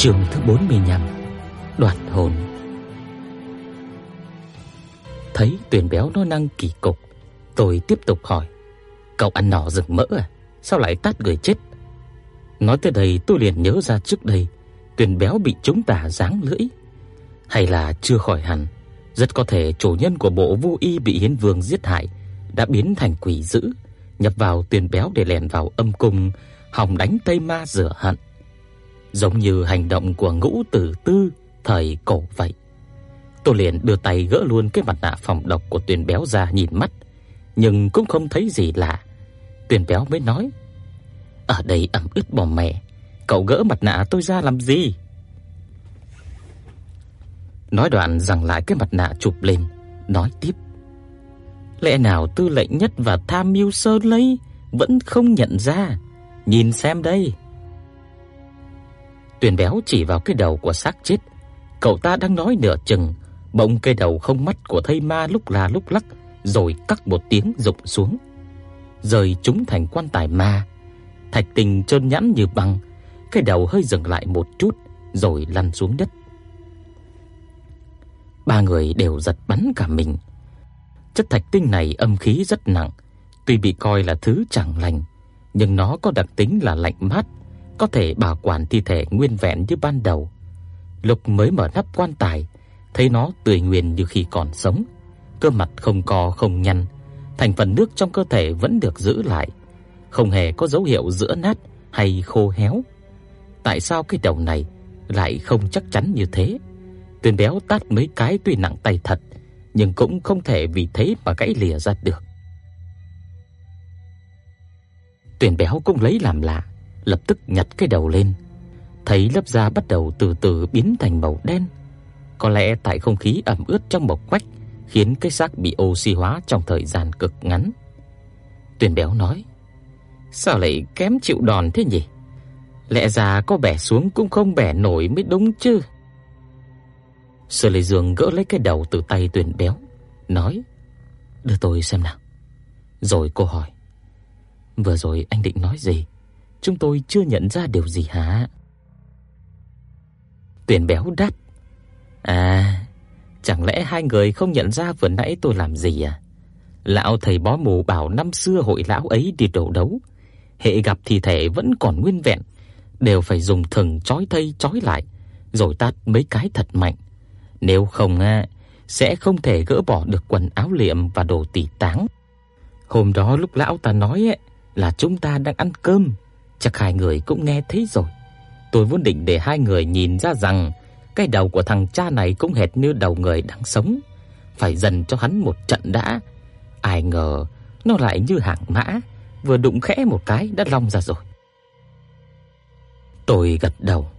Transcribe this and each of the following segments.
Chương thứ 45 Đoạt hồn. Thấy tuyền béo nó năng kỳ cục, Tôi tiếp tục hỏi, Cậu ăn nỏ rừng mỡ à? Sao lại tát người chết? Nói tới đây tôi liền nhớ ra trước đây, tuyền béo bị chúng ta giáng lưỡi. Hay là chưa khỏi hẳn, Rất có thể chủ nhân của bộ vu y bị hiến vương giết hại, Đã biến thành quỷ dữ, Nhập vào tuyền béo để lèn vào âm cung, Hòng đánh Tây Ma rửa hận giống như hành động của Ngũ Tử Tư thời cổ vậy. Tôi liền đưa tay gỡ luôn cái mặt nạ phòng độc của Tuyền Béo ra nhìn mắt, nhưng cũng không thấy gì lạ. Tuyền Béo mới nói: "Ở đây ẩm ướt bò mẹ, cậu gỡ mặt nạ tôi ra làm gì?" Nói đoạn rằng lại cái mặt nạ chụp lên, nói tiếp: "Lẽ nào tư lệnh nhất và tham mưu sơ lấy vẫn không nhận ra? Nhìn xem đây." Tuyền béo chỉ vào cái đầu của xác chết. Cậu ta đang nói nửa chừng, bỗng cái đầu không mắt của thây ma lúc là lúc lắc, rồi cắt một tiếng rụng xuống, rời chúng thành quan tài ma. Thạch Tình trơn nhẵn như băng, cái đầu hơi dừng lại một chút rồi lăn xuống đất. Ba người đều giật bắn cả mình. Chất thạch tinh này âm khí rất nặng, tuy bị coi là thứ chẳng lành, nhưng nó có đặc tính là lạnh mát, có thể bảo quản thi thể nguyên vẹn như ban đầu. Lục mới mở nắp quan tài, thấy nó tươi nguyên như khi còn sống, cơ mặt không co không nhăn, thành phần nước trong cơ thể vẫn được giữ lại, không hề có dấu hiệu rữa nát hay khô héo. Tại sao cái đầu này lại không chắc chắn như thế? Tuyền béo tát mấy cái tuy nặng tay thật, nhưng cũng không thể vì thế mà gãy lìa ra được. Tuyền béo cũng lấy làm lạ, lập tức nhặt cái đầu lên, thấy lớp da bắt đầu từ từ biến thành màu đen. Có lẽ tại không khí ẩm ướt trong mộc quách khiến cái xác bị oxy hóa trong thời gian cực ngắn. Tuyền béo nói: "Sao lại kém chịu đòn thế nhỉ? Lẽ ra có bẻ xuống cũng không bẻ nổi mới đúng chứ." Sở Lệ Dương gỡ lấy cái đầu từ tay Tuyền béo, nói: "Đưa tôi xem nào." Rồi cô hỏi: "Vừa rồi anh định nói gì?" Chúng tôi chưa nhận ra điều gì hả? Tuyển béo đắt À, chẳng lẽ hai người không nhận ra vừa nãy tôi làm gì à? Lão thầy bó mù bảo năm xưa hội lão ấy đi đổ đấu, hệ gặp thi thể vẫn còn nguyên vẹn, đều phải dùng thừng chói thây chói lại, rồi tát mấy cái thật mạnh. Nếu không à, sẽ không thể gỡ bỏ được quần áo liệm và đồ tỉ táng. Hôm đó lúc lão ta nói ấy, là chúng ta đang ăn cơm, Chắc hai người cũng nghe thấy rồi. Tôi vốn định để hai người nhìn ra rằng cái đầu của thằng cha này cũng hệt như đầu người đang sống, phải dần cho hắn một trận đã. Ai ngờ nó lại như hạng mã, vừa đụng khẽ một cái đã long ra rồi. Tôi gật đầu.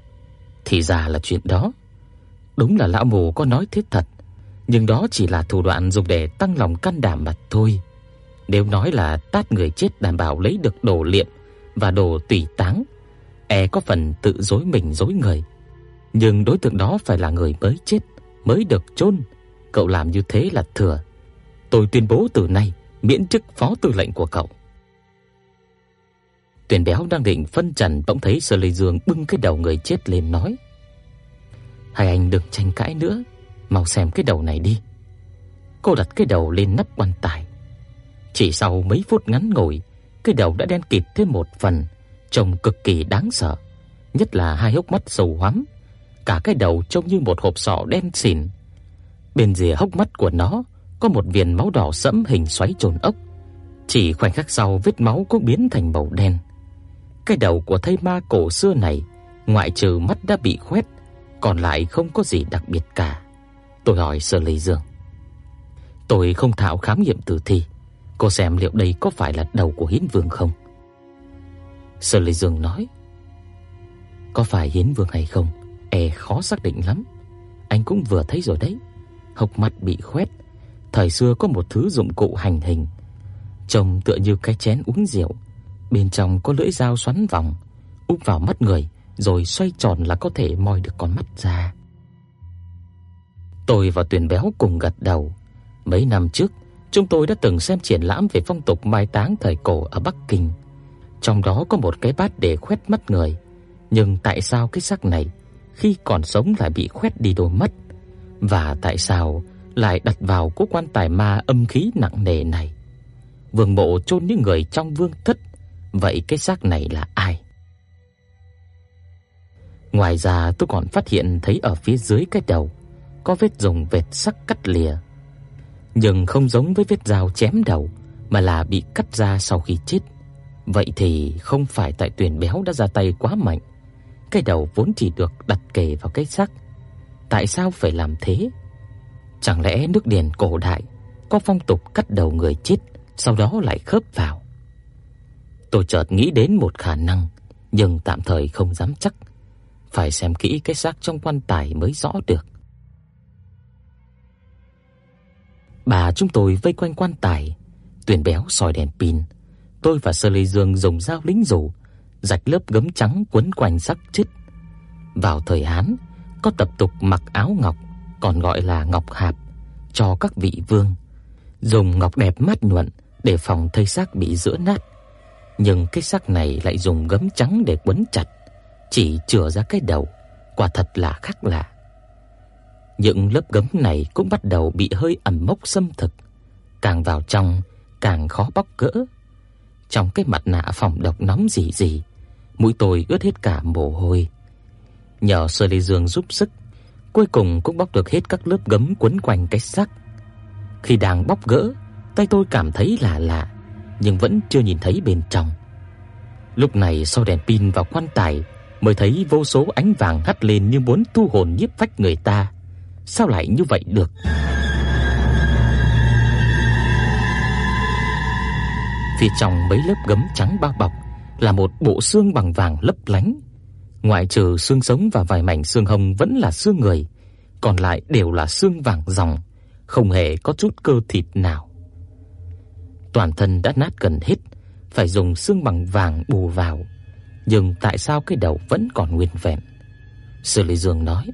Thì ra là chuyện đó. Đúng là lão mù có nói thiết thật, nhưng đó chỉ là thủ đoạn dùng để tăng lòng can đảm mà thôi. Nếu nói là tát người chết đảm bảo lấy được đồ liệm và đồ tùy táng, e có phần tự dối mình dối người. Nhưng đối tượng đó phải là người mới chết, mới được chôn, cậu làm như thế là thừa. Tôi tuyên bố từ nay miễn chức phó tư lệnh của cậu. Tuyền béo đang định phân trần bỗng thấy Sở Lệ Dương bưng cái đầu người chết lên nói: "Hai anh đừng tranh cãi nữa, mau xem cái đầu này đi." Cô đặt cái đầu lên nắp quan tài. Chỉ sau mấy phút ngắn ngủi, cái đầu đã đen kịt thêm một phần, trông cực kỳ đáng sợ, nhất là hai hốc mắt sâu hoắm, cả cái đầu trông như một hộp sọ đen xỉn. Bên rìa hốc mắt của nó có một viền máu đỏ sẫm hình xoáy tròn ốc. Chỉ khoảnh khắc sau vết máu cũng biến thành màu đen. Cái đầu của thây ma cổ xưa này, ngoại trừ mắt đã bị khoét, còn lại không có gì đặc biệt cả. Tôi hỏi Sở Lệ Dương. Tôi không thạo khám nghiệm tử thi, Cô xem liệu đây có phải là đầu của Hiến Vương không? Sở Lệ Dương nói, có phải Hiến Vương hay không e khó xác định lắm. Anh cũng vừa thấy rồi đấy. Hộc mặt bị khoét, thời xưa có một thứ dụng cụ hành hình, trông tựa như cái chén uống rượu, bên trong có lưỡi dao xoắn vòng, úp vào mắt người rồi xoay tròn là có thể moi được con mắt ra. Tôi và Tuyền Béo cùng gật đầu. Mấy năm trước, chúng tôi đã từng xem triển lãm về phong tục mai táng thời cổ ở Bắc Kinh. Trong đó có một cái bát để khoét mắt người, nhưng tại sao cái xác này khi còn sống lại bị khoét đi đôi mắt? Và tại sao lại đặt vào cố quan tài ma âm khí nặng nề này? Vương mộ chôn những người trong vương thất, vậy cái xác này là ai? Ngoài ra tôi còn phát hiện thấy ở phía dưới cái đầu có vết dùng vệt sắc cắt lìa, nhưng không giống với vết dao chém đầu mà là bị cắt ra sau khi chết. Vậy thì không phải tại tuyển Béo đã ra tay quá mạnh. Cái đầu vốn chỉ được đặt kề vào cái xác. Tại sao phải làm thế? Chẳng lẽ nước điền cổ đại có phong tục cắt đầu người chết sau đó lại khớp vào? Tôi chợt nghĩ đến một khả năng, nhưng tạm thời không dám chắc. Phải xem kỹ cái xác trong quan tài mới rõ được. Bà chúng tôi vây quanh quan tài, tuyển Béo soi đèn pin, tôi và Sơ Lê Dương dùng dao lính rủ, rạch lớp gấm trắng quấn quanh xác chết. Vào thời Hán, có tập tục mặc áo ngọc, còn gọi là ngọc hạp, cho các vị vương, dùng ngọc đẹp mắt nhuận để phòng thây xác bị rữa nát. Nhưng cái xác này lại dùng gấm trắng để quấn chặt, chỉ chừa ra cái đầu, quả thật là khác lạ. Những lớp gấm này cũng bắt đầu bị hơi ẩm mốc xâm thực, càng vào trong càng khó bóc gỡ. Trong cái mặt nạ phòng độc nóng rỉ rỉ, mũi tôi ướt hết cả mồ hôi. Nhờ Sơ Lê Dương giúp sức, cuối cùng cũng bóc được hết các lớp gấm quấn quanh cái xác. Khi đang bóc gỡ, tay tôi cảm thấy lạ lạ, nhưng vẫn chưa nhìn thấy bên trong. Lúc này sau đèn pin vào quan tài, mới thấy vô số ánh vàng hắt lên như muốn thu hồn nhiếp phách người ta. Sao lại như vậy được? Phía trong mấy lớp gấm trắng bao bọc là một bộ xương bằng vàng lấp lánh. Ngoại trừ xương sống và vài mảnh xương hông vẫn là xương người, còn lại đều là xương vàng ròng, không hề có chút cơ thịt nào. Toàn thân đã nát gần hết, phải dùng xương bằng vàng bù vào, nhưng tại sao cái đầu vẫn còn nguyên vẹn? Sư Lý Dương nói: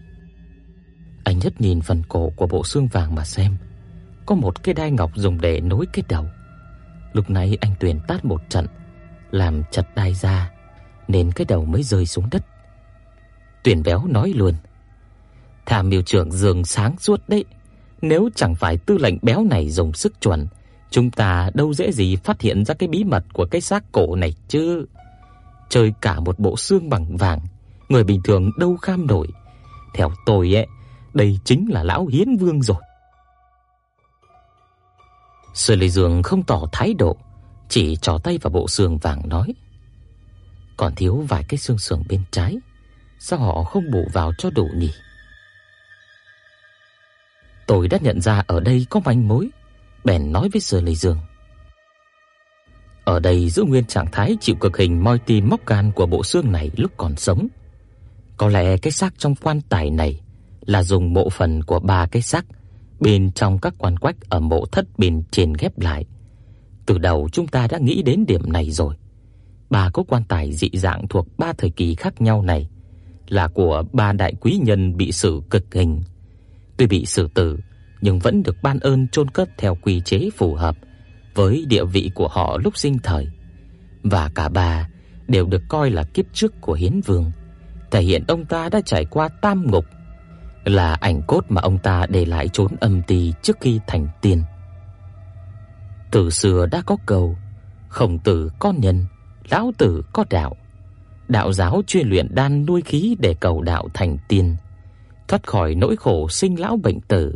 anh nhất nhìn phần cổ của bộ xương vàng mà xem, có một cái đai ngọc dùng để nối cái đầu. Lúc này anh Tuyền tát một trận, làm chặt đai ra, nên cái đầu mới rơi xuống đất. Tuyền béo nói luôn: "Tham miêu trưởng Dương sáng suốt đấy, nếu chẳng phải tư lệnh béo này dùng sức chuẩn, chúng ta đâu dễ gì phát hiện ra cái bí mật của cái xác cổ này chứ. Chơi cả một bộ xương bằng vàng, người bình thường đâu kham nổi. Theo tôi ấy, đây chính là lão Hiến Vương rồi. Sư Lê Dương không tỏ thái độ, chỉ trỏ tay vào bộ xương vàng nói: "Còn thiếu vài cái xương sườn bên trái, sao họ không bổ vào cho đủ nhỉ?" Tôi đã nhận ra ở đây có manh mối, bèn nói với Sư Lê Dương: "Ở đây giữ nguyên trạng thái chịu cực hình moi tim móc gan của bộ xương này lúc còn sống. Có lẽ cái xác trong quan tài này là dùng bộ phận của ba cái xác bên trong các quan quách ở mộ thất bên trên ghép lại. Từ đầu chúng ta đã nghĩ đến điểm này rồi. Ba cố quan tài dị dạng thuộc ba thời kỳ khác nhau này là của ba đại quý nhân bị xử cực hình. Tuy bị xử tử nhưng vẫn được ban ơn chôn cất theo quy chế phù hợp với địa vị của họ lúc sinh thời. Và cả ba đều được coi là kiếp trước của Hiến Vương, thể hiện ông ta đã trải qua tam ngục là ảnh cốt mà ông ta để lại chốn âm ty trước khi thành tiên. Từ xưa đã có câu: Khổng tử có nhân, lão tử có đạo. Đạo giáo chuyên luyện đan nuôi khí để cầu đạo thành tiên, thoát khỏi nỗi khổ sinh lão bệnh tử.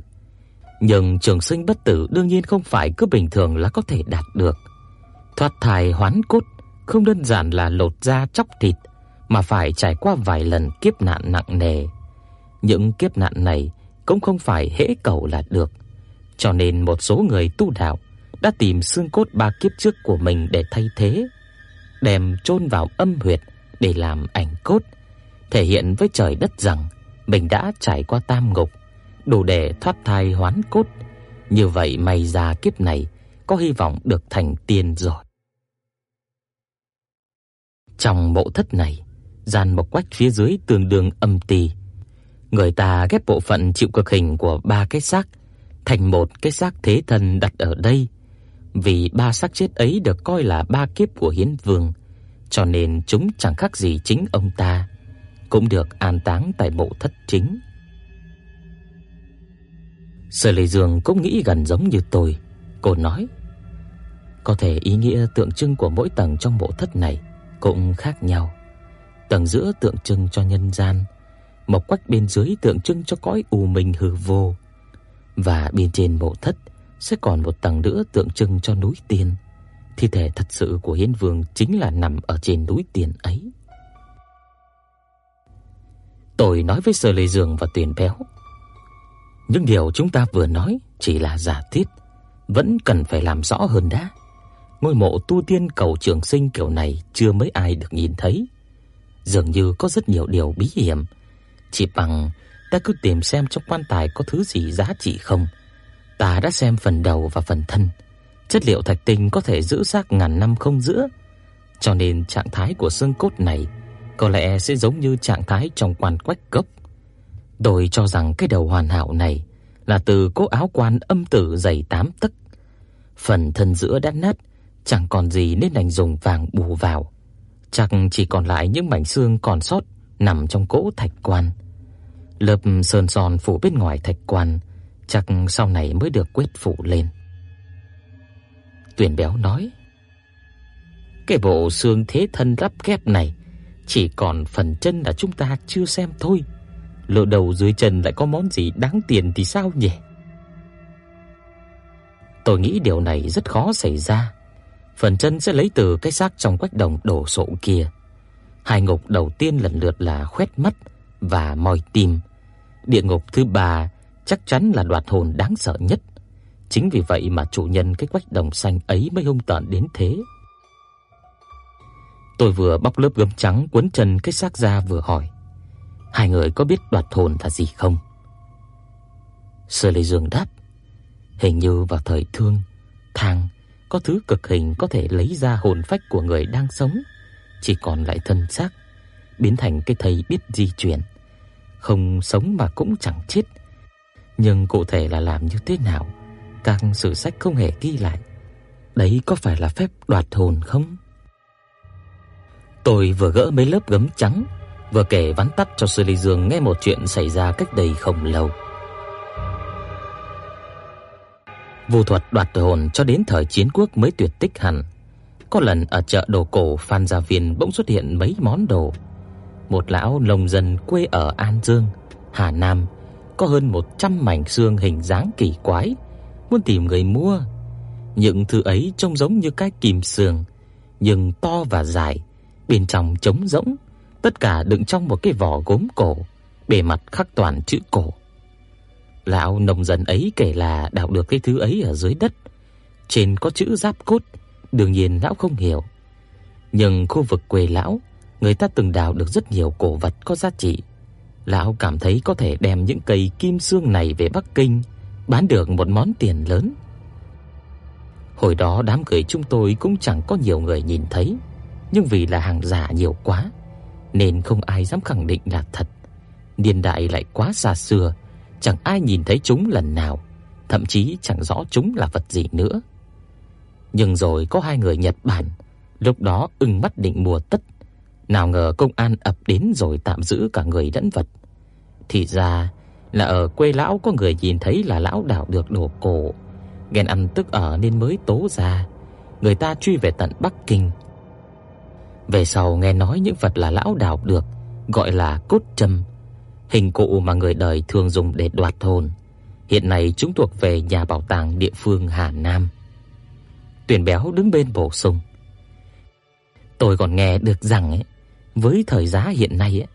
Nhưng trường sinh bất tử đương nhiên không phải cứ bình thường là có thể đạt được. Thoát thai hoán cốt không đơn giản là lột da chóc thịt, mà phải trải qua vài lần kiếp nạn nặng nề những kiếp nạn này cũng không phải hễ cầu là được. Cho nên một số người tu đạo đã tìm xương cốt ba kiếp trước của mình để thay thế, đem chôn vào âm huyệt để làm ảnh cốt, thể hiện với trời đất rằng mình đã trải qua tam ngục, đủ để thoát thai hoán cốt, như vậy may ra kiếp này có hy vọng được thành tiên rồi. Trong mộ thất này, gian mộc quách phía dưới tương đương âm tỳ. Người ta ghép bộ phận chịu cực hình của ba cái xác thành một cái xác thế thần đặt ở đây, vì ba xác chết ấy được coi là ba kiếp của Hiến Vương, cho nên chúng chẳng khác gì chính ông ta, cũng được an táng tại mộ thất chính. Sở Lệ Dương cũng nghĩ gần giống như tôi, cô nói: "Có thể ý nghĩa tượng trưng của mỗi tầng trong mộ thất này cũng khác nhau. Tầng giữa tượng trưng cho nhân gian, mộc quách bên dưới tượng trưng cho cõi u minh hư vô, và bên trên mộ thất sẽ còn một tầng nữa tượng trưng cho núi tiên. Thi thể thật sự của Hiến Vương chính là nằm ở trên núi tiền ấy. Tôi nói với Sở Lệ Dương và tiền Béo, những điều chúng ta vừa nói chỉ là giả thiết, vẫn cần phải làm rõ hơn đã. Ngôi mộ tu tiên cầu trường sinh kiểu này chưa mấy ai được nhìn thấy, dường như có rất nhiều điều bí hiểm, chỉ bằng ta cứ tìm xem trong quan tài có thứ gì giá trị không. Ta đã xem phần đầu và phần thân, chất liệu thạch tinh có thể giữ xác ngàn năm không giữa, cho nên trạng thái của xương cốt này có lẽ sẽ giống như trạng thái trong quan quách cấp. Tôi cho rằng cái đầu hoàn hảo này là từ cố áo quan âm tử dày 8 tấc. Phần thân giữa đã nát, chẳng còn gì nên đành dùng vàng bù vào. Chắc chỉ còn lại những mảnh xương còn sót nằm trong cỗ thạch quan. Lớp sơn son phủ bên ngoài thạch quan, chắc sau này mới được quét phủ lên. Tuyển Béo nói: "Cái bộ xương thế thân lắp ghép này chỉ còn phần chân là chúng ta chưa xem thôi. Lỡ đầu dưới chân lại có món gì đáng tiền thì sao nhỉ?" Tôi nghĩ điều này rất khó xảy ra. Phần chân sẽ lấy từ cái xác trong quách đồng đổ sộ kia. Hai ngục đầu tiên lần lượt là khoét mắt và moi tim. Địa ngục thứ ba chắc chắn là đoạt hồn đáng sợ nhất. Chính vì vậy mà chủ nhân cái quách đồng xanh ấy mới hung tợn đến thế. Tôi vừa bóc lớp gấm trắng quấn chân cái xác ra vừa hỏi: "Hai người có biết đoạt hồn là gì không?" Sơ Lệ Dương đáp: "Hình như vào thời thương, thang có thứ cực hình có thể lấy ra hồn phách của người đang sống, chỉ còn lại thân xác, biến thành cái thây biết di chuyển, không sống mà cũng chẳng chết. Nhưng cụ thể là làm như thế nào, các sử sách không hề ghi lại. Đấy có phải là phép đoạt hồn không? Tôi vừa gỡ mấy lớp gấm trắng, vừa kể vắn tắt cho Sư Ly Dương nghe một chuyện xảy ra cách đây không lâu. Vô thuật đoạt hồn cho đến thời chiến quốc mới tuyệt tích hẳn. Có lần ở chợ đồ cổ Phan Gia Viên bỗng xuất hiện mấy món đồ. Một lão nông dân quê ở An Dương, Hà Nam, có hơn 100 mảnh xương hình dáng kỳ quái, muốn tìm người mua. Những thứ ấy trông giống như cái kìm xương, nhưng to và dài, bên trong trống rỗng, tất cả đựng trong một cái vỏ gốm cổ, bề mặt khắc toàn chữ cổ. Lão nông dân ấy kể là đào được cái thứ ấy ở dưới đất, trên có chữ giáp cốt, đương nhiên lão không hiểu. Nhưng khu vực quê lão, người ta từng đào được rất nhiều cổ vật có giá trị. Lão cảm thấy có thể đem những cây kim xương này về Bắc Kinh, bán được một món tiền lớn. Hồi đó đám cưới chúng tôi cũng chẳng có nhiều người nhìn thấy, nhưng vì là hàng giả nhiều quá nên không ai dám khẳng định là thật. Niên đại lại quá xa xưa, chẳng ai nhìn thấy chúng lần nào, thậm chí chẳng rõ chúng là vật gì nữa. Nhưng rồi có hai người Nhật Bản, lúc đó ưng mắt định mua tất, nào ngờ công an ập đến rồi tạm giữ cả người lẫn vật. Thì ra là ở quê lão có người nhìn thấy là lão đào được đồ cổ, ghen ăn tức ở nên mới tố ra. Người ta truy về tận Bắc Kinh. Về sau nghe nói những vật là lão đào được gọi là cốt trầm, hình cụ mà người đời thường dùng để đoạt hồn. Hiện nay chúng thuộc về nhà bảo tàng địa phương Hà Nam. Tuyển Béo đứng bên bổ sung. Tôi còn nghe được rằng ấy, với thời giá hiện nay ấy,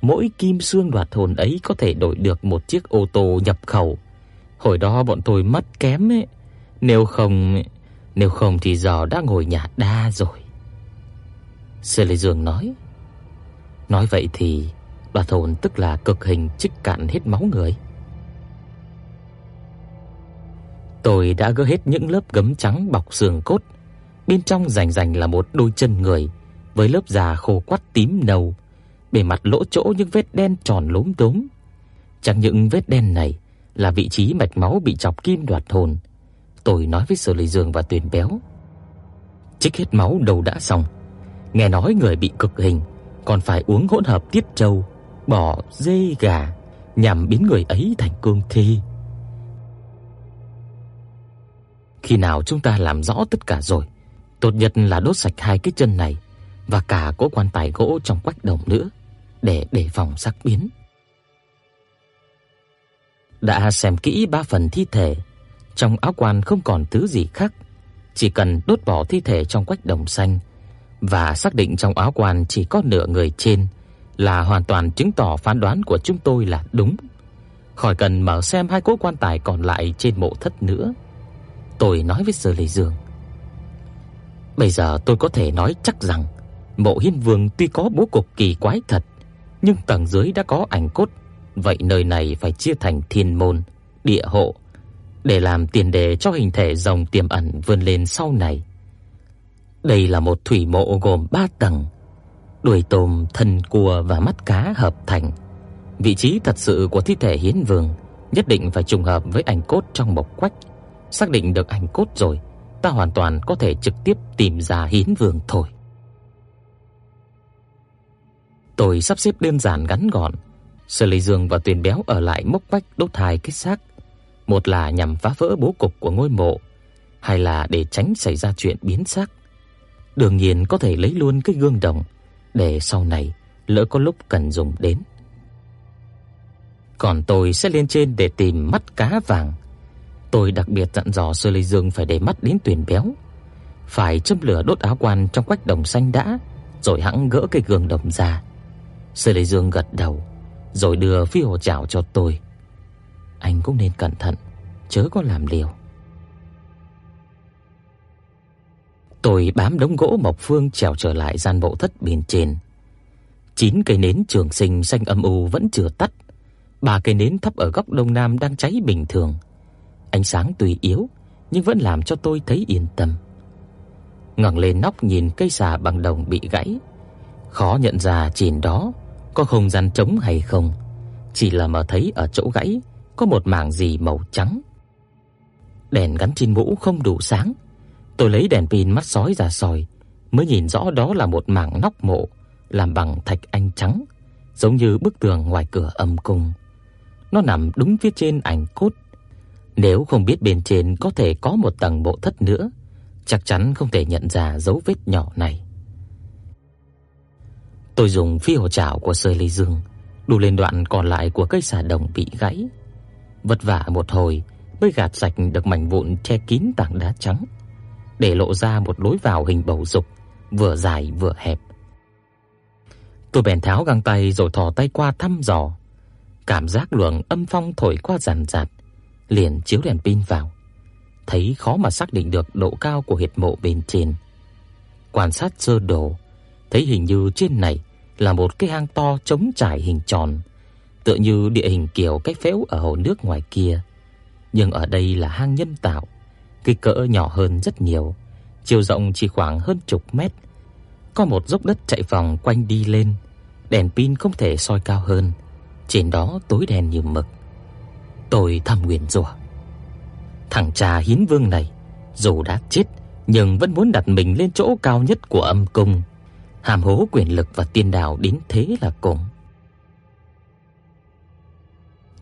mỗi kim xương đoạt hồn ấy có thể đổi được một chiếc ô tô nhập khẩu. Hồi đó bọn tôi mất kém ấy, nếu không nếu không thì giờ đã ngồi nhà đa rồi. Sơ Lê Dương nói. Nói vậy thì Đoạt hồn tức là cực hình trích cạn hết máu người. Tôi đã gỡ hết những lớp gấm trắng bọc xương cốt, bên trong rành rành là một đôi chân người với lớp da khô quắt tím nâu, bề mặt lỗ chỗ những vết đen tròn lốm đốm. Chẳng những vết đen này là vị trí mạch máu bị chọc kim đoạt hồn. Tôi nói với Sở Lệ Dương và Tuyền Béo. Trích hết máu đầu đã xong, nghe nói người bị cực hình còn phải uống hỗn hợp tiết trâu, bò, dê, gà nhằm biến người ấy thành cương thi. Khi nào chúng ta làm rõ tất cả rồi, tốt nhất là đốt sạch hai cái chân này và cả cỗ quan tài gỗ trong quách đồng nữa để đề phòng sắc biến. Đã xem kỹ ba phần thi thể, trong áo quan không còn thứ gì khác, chỉ cần đốt bỏ thi thể trong quách đồng xanh và xác định trong áo quan chỉ có nửa người trên là hoàn toàn chứng tỏ phán đoán của chúng tôi là đúng. Khỏi cần mở xem hai cỗ quan tài còn lại trên mộ thất nữa. Tôi nói với Sở Lệ Dương. Bây giờ tôi có thể nói chắc rằng mộ Hiên Vương tuy có bố cục kỳ quái thật, nhưng tầng dưới đã có ảnh cốt, vậy nơi này phải chia thành thiên môn, địa hộ để làm tiền đề cho hình thể rồng tiềm ẩn vươn lên sau này. Đây là một thủy mộ gồm 3 tầng, đuôi tôm, thân cua và mắt cá hợp thành. Vị trí thật sự của thi thể Hiến Vương nhất định phải trùng hợp với ảnh cốt trong mộc quách. Xác định được ảnh cốt rồi, ta hoàn toàn có thể trực tiếp tìm ra Hiến Vương thôi. Tôi sắp xếp đơn giản ngắn gọn, Sở Lý Dương và Tuyền Béo ở lại mốc quách đốt hai cái xác, một là nhằm phá vỡ bố cục của ngôi mộ, hai là để tránh xảy ra chuyện biến xác. Đương nhiên có thể lấy luôn cái gương đồng để sau này lỡ có lúc cần dùng đến. Còn tôi sẽ lên trên để tìm mắt cá vàng. Tôi đặc biệt dặn dò Sơ Lê Dương phải để mắt đến tuyển Béo, phải châm lửa đốt áo quan trong quách đồng xanh đã, rồi hẵng gỡ cái gương đồng ra. Sơ Lê Dương gật đầu, rồi đưa phi hồ chảo cho tôi. Anh cũng nên cẩn thận, chớ có làm liều. Tôi bám đống gỗ mộc phương trèo trở lại gian bộ thất bên trên. Chín cây nến trường sinh xanh âm u vẫn chưa tắt. Ba cây nến thấp ở góc đông nam đang cháy bình thường. Ánh sáng tuy yếu nhưng vẫn làm cho tôi thấy yên tâm. Ngẩng lên nóc nhìn cây xà bằng đồng bị gãy, khó nhận ra trên đó có không gian trống hay không, chỉ là mà thấy ở chỗ gãy có một mảng gì màu trắng. Đèn gắn trên mũ không đủ sáng, Tôi lấy đèn pin mắt sói ra soi, mới nhìn rõ đó là một mảng nóc mộ làm bằng thạch anh trắng, giống như bức tường ngoài cửa âm cung. Nó nằm đúng phía trên ảnh cốt. Nếu không biết bên trên có thể có một tầng mộ thất nữa, chắc chắn không thể nhận ra dấu vết nhỏ này. Tôi dùng phi hồ chảo của Sơ Ly Dương đu lên đoạn còn lại của cây xà đồng bị gãy. Vất vả một hồi mới gạt sạch được mảnh vụn che kín tảng đá trắng để lộ ra một lối vào hình bầu dục, vừa dài vừa hẹp. Tôi bèn tháo găng tay rồi thò tay qua thăm dò. Cảm giác luồng âm phong thổi qua rằn rạt, liền chiếu đèn pin vào. Thấy khó mà xác định được độ cao của huyệt mộ bên trên. Quan sát sơ đồ, thấy hình như trên này là một cái hang to trống trải hình tròn, tựa như địa hình kiểu cái phễu ở hồ nước ngoài kia, nhưng ở đây là hang nhân tạo, kích cỡ nhỏ hơn rất nhiều, chiều rộng chỉ khoảng hơn chục mét. Có một dốc đất chạy vòng quanh đi lên, đèn pin không thể soi cao hơn, trên đó tối đen như mực. Tôi thầm nguyện rủa. Thằng cha Hiến Vương này, dù đã chết nhưng vẫn muốn đặt mình lên chỗ cao nhất của âm cung, hàm hố quyền lực và tiên đạo đến thế là cùng.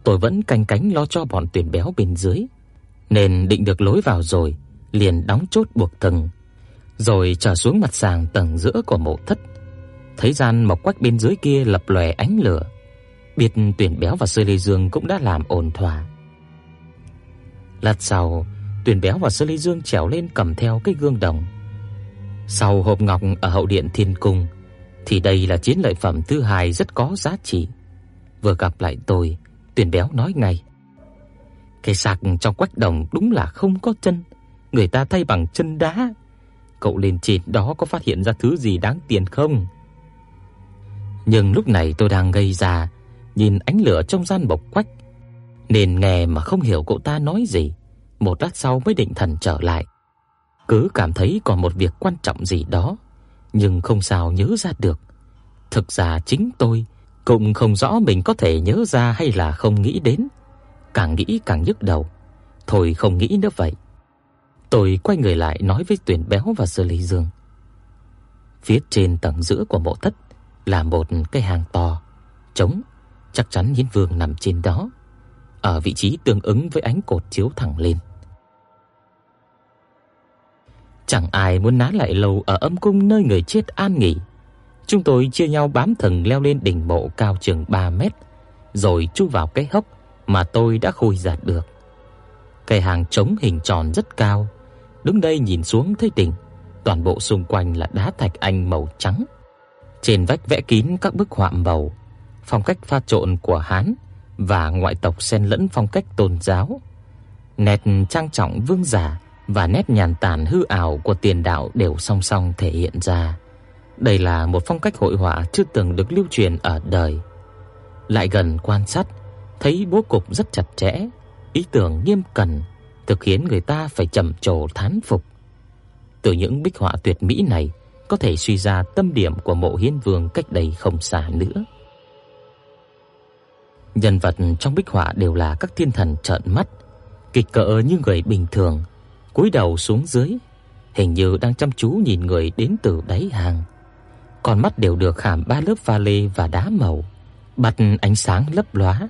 Tôi vẫn canh cánh lo cho bọn tuyển béo bên dưới, nên định được lối vào rồi, liền đóng chốt buộc tầng, rồi trở xuống mặt sàn tầng giữa của mộ thất. Thấy gian mộc quách bên dưới kia lập lòe ánh lửa, biết Tuyển Béo và Sơ Lê Dương cũng đã làm ổn thỏa. Lát sau, Tuyển Béo và Sơ Lê Dương trèo lên cầm theo cái gương đồng. Sau hộp ngọc ở hậu điện Thiên cung thì đây là chiến lợi phẩm thứ hai rất có giá trị. Vừa gặp lại tôi, Tuyển Béo nói ngay: cái xác trong quách đồng đúng là không có chân, người ta thay bằng chân đá. Cậu lên trên đó có phát hiện ra thứ gì đáng tiền không? Nhưng lúc này tôi đang gây ra, nhìn ánh lửa trong gian bộc quách, nên nghe mà không hiểu cậu ta nói gì. Một lát sau mới định thần trở lại. Cứ cảm thấy còn một việc quan trọng gì đó, nhưng không sao nhớ ra được. Thực ra chính tôi cũng không rõ mình có thể nhớ ra hay là không nghĩ đến, càng nghĩ càng nhức đầu. Thôi không nghĩ nữa vậy. Tôi quay người lại nói với Tuyển Béo và Sơ Lý Dương. Phía trên tầng giữa của mộ thất là một cái hang to, trống, chắc chắn Hiến Vương nằm trên đó, ở vị trí tương ứng với ánh cột chiếu thẳng lên. Chẳng ai muốn ná lại lâu ở âm cung nơi người chết an nghỉ. Chúng tôi chia nhau bám thần leo lên đỉnh mộ cao chừng 3 mét, rồi chui vào cái hốc mà tôi đã khui ra được. Cái hàng trống hình tròn rất cao, đứng đây nhìn xuống thấy đỉnh, toàn bộ xung quanh là đá thạch anh màu trắng. Trên vách vẽ kín các bức họa màu, phong cách pha trộn của Hán và ngoại tộc xen lẫn phong cách tôn giáo. Nét trang trọng vương giả và nét nhàn tản hư ảo của tiền đạo đều song song thể hiện ra. Đây là một phong cách hội họa chưa từng được lưu truyền ở đời. Lại gần quan sát, thấy bố cục rất chặt chẽ, ý tưởng nghiêm cẩn, thực khiến người ta phải trầm trồ thán phục. Từ những bích họa tuyệt mỹ này, có thể suy ra tâm điểm của mộ Hiến Vương cách đây không xa nữa. Nhân vật trong bích họa đều là các thiên thần trợn mắt, kịch cỡ như người bình thường, cúi đầu xuống dưới, hình như đang chăm chú nhìn người đến từ đáy hang. Con mắt đều được khảm ba lớp pha lê và đá màu, bật ánh sáng lấp lóa.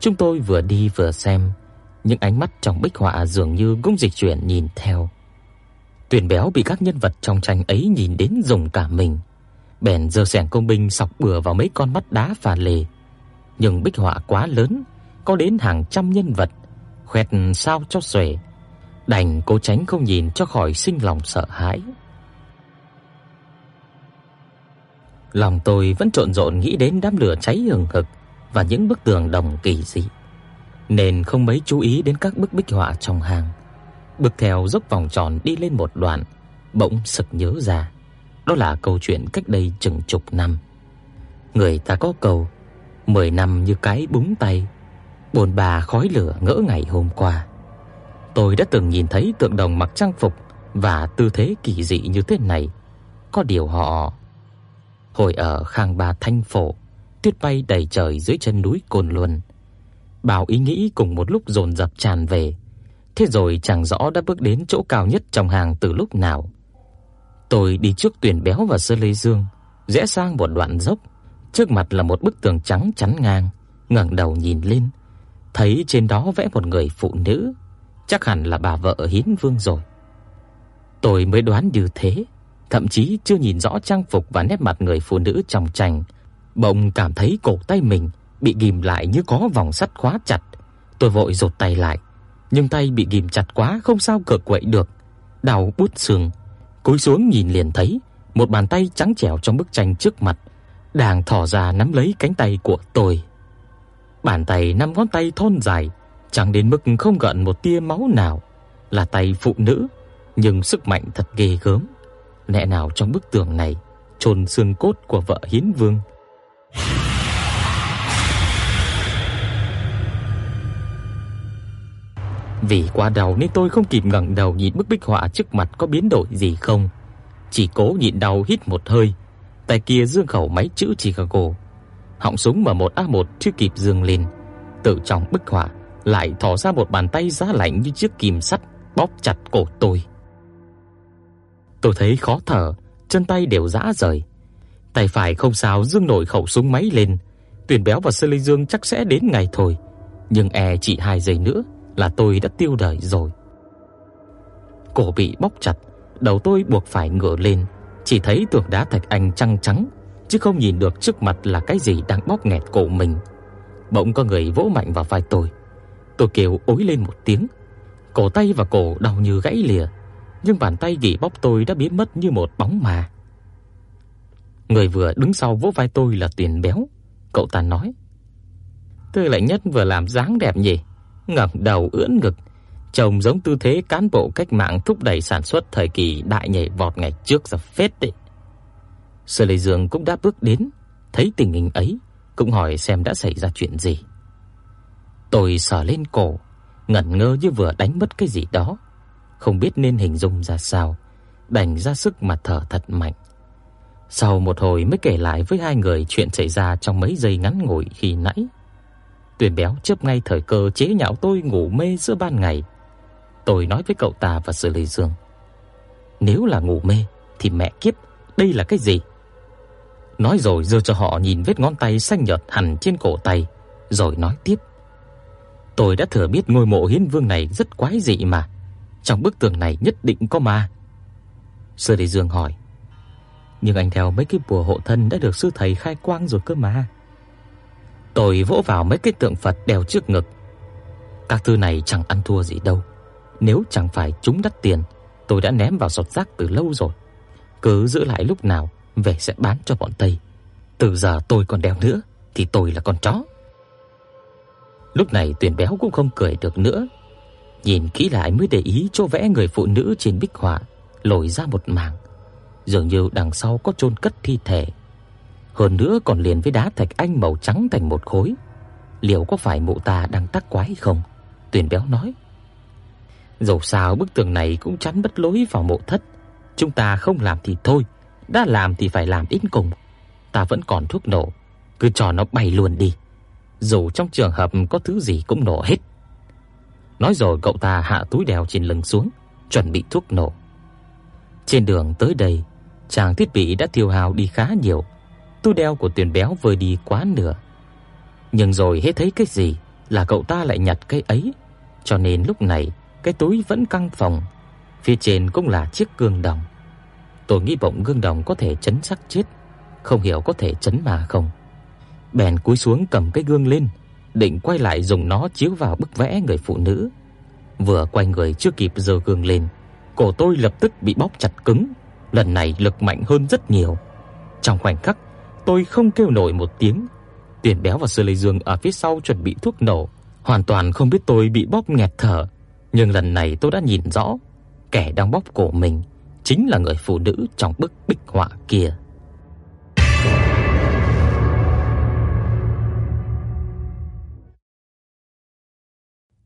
Chúng tôi vừa đi vừa xem, những ánh mắt trong bích họa dường như cũng dịch chuyển nhìn theo. Tuyển béo bị các nhân vật trong tranh ấy nhìn đến rùng cả mình, bèn giơ xẻng công binh sọc bừa vào mấy con mắt đá pha lê. Nhưng bích họa quá lớn, có đến hàng trăm nhân vật, khoét sao cho xuể, đành cố tránh không nhìn cho khỏi sinh lòng sợ hãi. Lòng tôi vẫn trộn rộn nghĩ đến đám lửa cháy hừng hực và những bức tường đồng kỳ dị, nên không mấy chú ý đến các bức bích họa trong hàng Bước theo dốc vòng tròn đi lên một đoạn, bỗng sực nhớ ra, đó là câu chuyện cách đây chừng chục năm. Người ta có câu, mười năm như cái búng tay, bồn bà khói lửa ngỡ ngày hôm qua. Tôi đã từng nhìn thấy tượng đồng mặc trang phục và tư thế kỳ dị như thế này. Có điều họ hồi ở Khang Ba Thanh Phổ, tuyết bay đầy trời dưới chân núi Cồn Luân. Bao ý nghĩ cùng một lúc dồn dập tràn về. Thế rồi chẳng rõ đã bước đến chỗ cao nhất trong hàng từ lúc nào. Tôi đi trước Tuyển Béo và Sơ Lê Dương, rẽ sang một đoạn dốc, trước mặt là một bức tường trắng chắn ngang, ngẩng đầu nhìn lên, thấy trên đó vẽ một người phụ nữ, chắc hẳn là bà vợ Hiến Vương rồi. Tôi mới đoán như thế, thậm chí chưa nhìn rõ trang phục và nét mặt người phụ nữ trong tranh, bỗng cảm thấy cổ tay mình bị ghim lại như có vòng sắt khóa chặt. Tôi vội giột tay lại, nhưng tay bị ghim chặt quá không sao cựa quậy được, đau buốt xương. Cúi xuống nhìn liền thấy một bàn tay trắng trẻo trong bức tranh trước mặt đang thò ra nắm lấy cánh tay của tôi. Bàn tay năm ngón tay thon dài, chẳng đến mức không gợn một tia máu nào, là tay phụ nữ, nhưng sức mạnh thật ghê gớm. Lẽ nào trong bức tường này chôn xương cốt của vợ Hiến Vương? Vì quá đau nên tôi không kịp ngẩng đầu nhìn bức bích họa trước mặt có biến đổi gì không, chỉ cố nhịn đau hít một hơi, tay kia dương khẩu máy chữ Chicago. Họng súng mà một A1 chưa kịp dương lên, tự trong bức họa lại thò ra một bàn tay giá lạnh như chiếc kìm sắt bóp chặt cổ tôi. Tôi thấy khó thở, chân tay đều rã rời. Tay phải không sao dương nổi khẩu súng máy lên, Tuyển Béo và Sơ Lê Dương chắc sẽ đến ngày thôi, nhưng e chỉ 2 giây nữa là tôi đã tiêu đời rồi. Cổ bị bóp chặt, đầu tôi buộc phải ngửa lên, chỉ thấy tường đá thạch anh trắng trắng, chứ không nhìn được trước mặt là cái gì đang bóp nghẹt cổ mình. Bỗng có người vỗ mạnh vào vai tôi. Tôi kêu ối lên một tiếng, cổ tay và cổ đau như gãy lìa, nhưng bàn tay gỉ bóp tôi đã biến mất như một bóng ma. Người vừa đứng sau vỗ vai tôi là Tiền Béo, cậu ta nói: "Tư lại nhất vừa làm dáng đẹp nhỉ?" ngẩng đầu ưỡn ngực, trông giống tư thế cán bộ cách mạng thúc đẩy sản xuất thời kỳ đại nhảy vọt ngày trước ra phết đấy. Sở Lệ Dương cũng đã bước đến, thấy tình hình ấy, cũng hỏi xem đã xảy ra chuyện gì. Tôi sờ lên cổ, ngẩn ngơ như vừa đánh mất cái gì đó, không biết nên hình dung ra sao, đành ra sức mà thở thật mạnh. Sau một hồi mới kể lại với hai người chuyện xảy ra trong mấy giây ngắn ngủi khi nãy. Tuyền béo chớp ngay thời cơ chế nhạo tôi ngủ mê giữa ban ngày. Tôi nói với cậu ta và Sử Lê Dương, nếu là ngủ mê thì mẹ kiếp, đây là cái gì? Nói rồi giơ cho họ nhìn vết ngón tay xanh nhợt hằn trên cổ tay, rồi nói tiếp. Tôi đã thừa biết ngôi mộ Hiến Vương này rất quái dị mà, trong bức tường này nhất định có ma. Sư Đệ Dương hỏi: "Nhưng anh theo mấy cái bùa hộ thân đã được sư thầy khai quang rồi cơ mà." Tôi vỗ vào mấy cái tượng Phật đeo trước ngực. Các thứ này chẳng ăn thua gì đâu. Nếu chẳng phải chúng đắt tiền, tôi đã ném vào sọt rác từ lâu rồi. Cứ giữ lại lúc nào về sẽ bán cho bọn Tây. Từ giờ tôi còn đeo nữa thì tôi là con chó. Lúc này Tuyền Béo cũng không cười được nữa. Nhìn kỹ lại mới để ý chỗ vẽ người phụ nữ trên bích họa lồi ra một mảng, dường như đằng sau có chôn cất thi thể. Hơn nữa còn liền với đá thạch anh màu trắng thành một khối. Liệu có phải mụ ta đang tác quái không? Tuyền Béo nói. Dẫu sao bức tường này cũng chắn bất lối vào mộ thất, chúng ta không làm thì thôi, đã làm thì phải làm đến cùng. Ta vẫn còn thuốc nổ, cứ cho nó bay luôn đi. Dù trong trường hợp có thứ gì cũng nổ hết. Nói rồi cậu ta hạ túi đeo trên lưng xuống, chuẩn bị thuốc nổ. Trên đường tới đây, trang thiết bị đã tiêu hao đi khá nhiều. Túi đeo của Tuyền Béo vừa đi quá nửa. Nhưng rồi hết thấy cái gì là cậu ta lại nhặt cái ấy, cho nên lúc này cái túi vẫn căng phòng, phía trên cũng là chiếc gương đồng. Tôi nghĩ bỗng gương đồng có thể chấn xác chết, không hiểu có thể chấn mà không. Bèn cúi xuống cầm cái gương lên, định quay lại dùng nó chiếu vào bức vẽ người phụ nữ. Vừa quay người chưa kịp giơ gương lên, cổ tôi lập tức bị bóp chặt cứng, lần này lực mạnh hơn rất nhiều. Trong khoảnh khắc, tôi không kêu nổi một tiếng. Tiền Béo và Sơ Lê Dương ở phía sau chuẩn bị thuốc nổ, hoàn toàn không biết tôi bị bóp nghẹt thở, nhưng lần này tôi đã nhìn rõ, kẻ đang bóp cổ mình chính là người phụ nữ trong bức bích họa kia.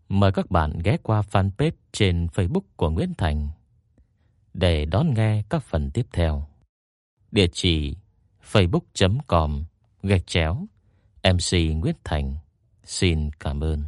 Mời các bạn ghé qua fanpage trên Facebook của Nguyễn Thành để đón nghe các phần tiếp theo. Địa chỉ facebook.com gạch chéo MC Nguyễn Thành. Xin cảm ơn.